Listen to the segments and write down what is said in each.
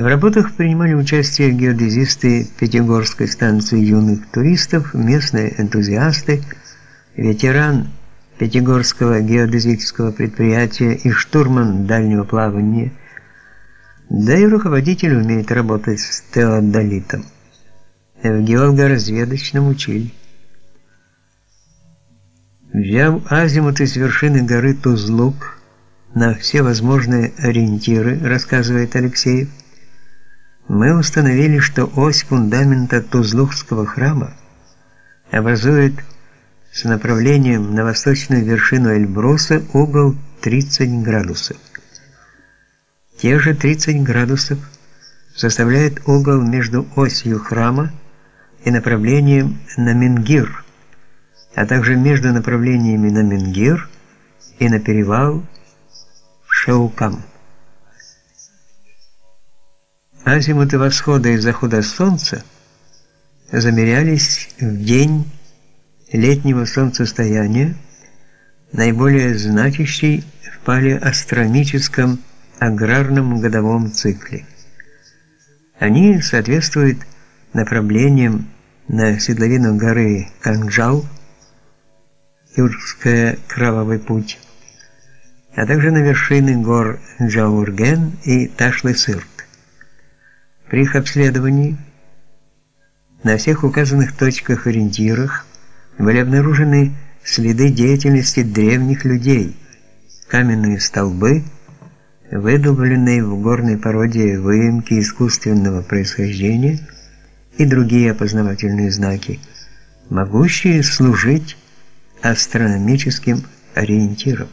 В работах принимали участие геодезисты Пятигорской станции юных туристов, местные энтузиасты, ветеран Пятигорского геодезического предприятия и штурман дальнего плавания, да и руководитель умеет работать с теодолитом. В геолого-разведочном учили. Взяв азимут из вершины горы Тузлук на все возможные ориентиры, рассказывает Алексеев, мы установили, что ось фундамента Тузлукского храма образует с направлением на восточную вершину Эльбруса угол 30 градусов. Те же 30 градусов составляет угол между осью храма и направлением на Менгир, а также между направлениями на Менгир и на перевал Шаукам. Азимуты восхода и захода солнца замерялись в день летнего солнцестояния, наиболее значащий в палеоастрономическом аграрном годовом цикле. Они соответствуют направлениям на седловину горы Канджал, Юрская Кровавый путь, а также на вершины гор Джаурген и Ташлы-Сырт. При их обследовании на всех указанных точках-ориентирах были обнаружены следы деятельности древних людей, каменные столбы, выдолбленные в горной породе выемки искусственного происхождения и другие опознавательные знаки, могущие служить астрономическим ориентиром.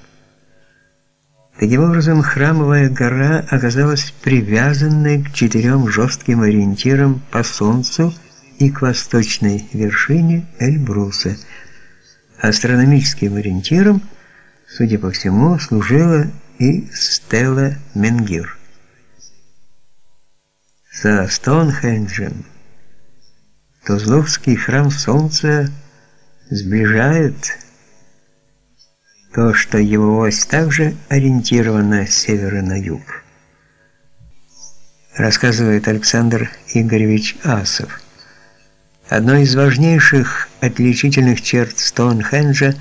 Таким образом, храмовая гора оказалась привязанной к четырем жестким ориентирам по Солнцу и к восточной вершине Эльбруса. Астрономическим ориентиром, судя по всему, служила и стела Менгир. Со Стоунхенджем Тузловский храм Солнца сближает то, что его ось также ориентирована с севера на юг. Рассказывает Александр Игоревич Асов. Одной из важнейших отличительных черт Стоунхенджа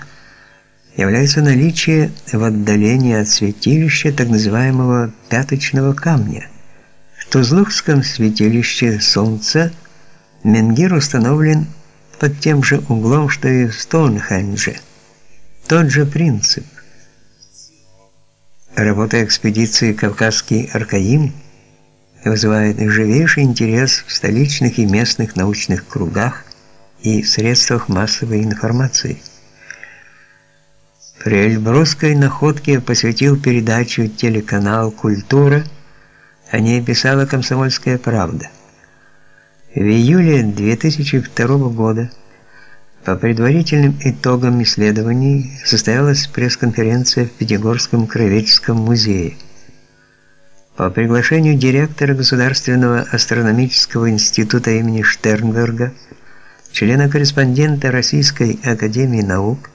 является наличие в отдалении от святилища так называемого пяточного камня. В Тузлукском святилище Солнца Менгир установлен под тем же углом, что и в Стоунхендже – тот же принцип. Работа экспедиции «Кавказский Аркаим» вызывает живейший интерес в столичных и местных научных кругах и средствах массовой информации. При Эльбрусской находке посвятил передачу телеканал «Культура», о ней писала «Комсомольская правда». В июле 2002 года по предварительным итогам исследований состоялась пресс-конференция в Пятигорском краеведческом музее. По приглашению директора Государственного астрономического института имени Штернберга, члена-корреспондента Российской академии наук,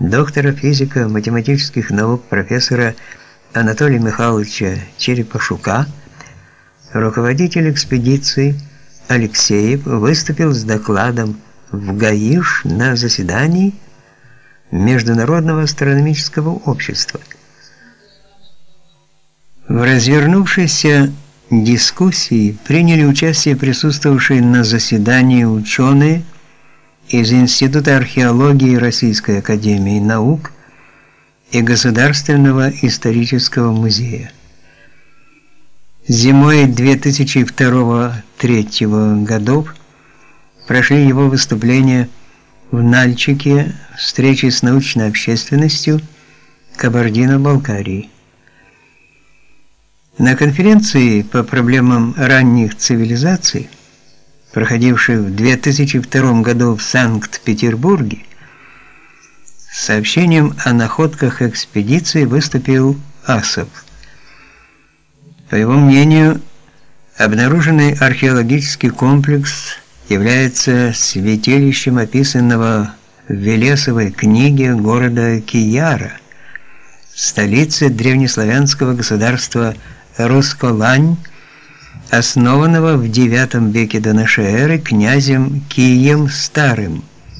доктора физико-математических наук профессора Анатолия Михайловича Черепашука, руководитель экспедиции Алексеев выступил с докладом в Гаиш на заседании Международного астрономического общества. В развернувшейся дискуссии приняли участие присутствовавшие на заседании ученые из Института археологии Российской академии наук и Государственного исторического музея. Зимой 2002-2003 годов прошли его выступления в Нальчике, встречи с научной общественностью Кабардино-Балкарии. На конференции по проблемам ранних цивилизаций, проходившей в 2002 году в Санкт-Петербурге, с сообщением о находках экспедиции выступил Асов. По его мнению, обнаруженный археологический комплекс является святилищем описанного в Велесовой книге города Кияра, столицы древнеславянского государства Русколань, основанного в IX веке до нашей эры князем Кием Старым –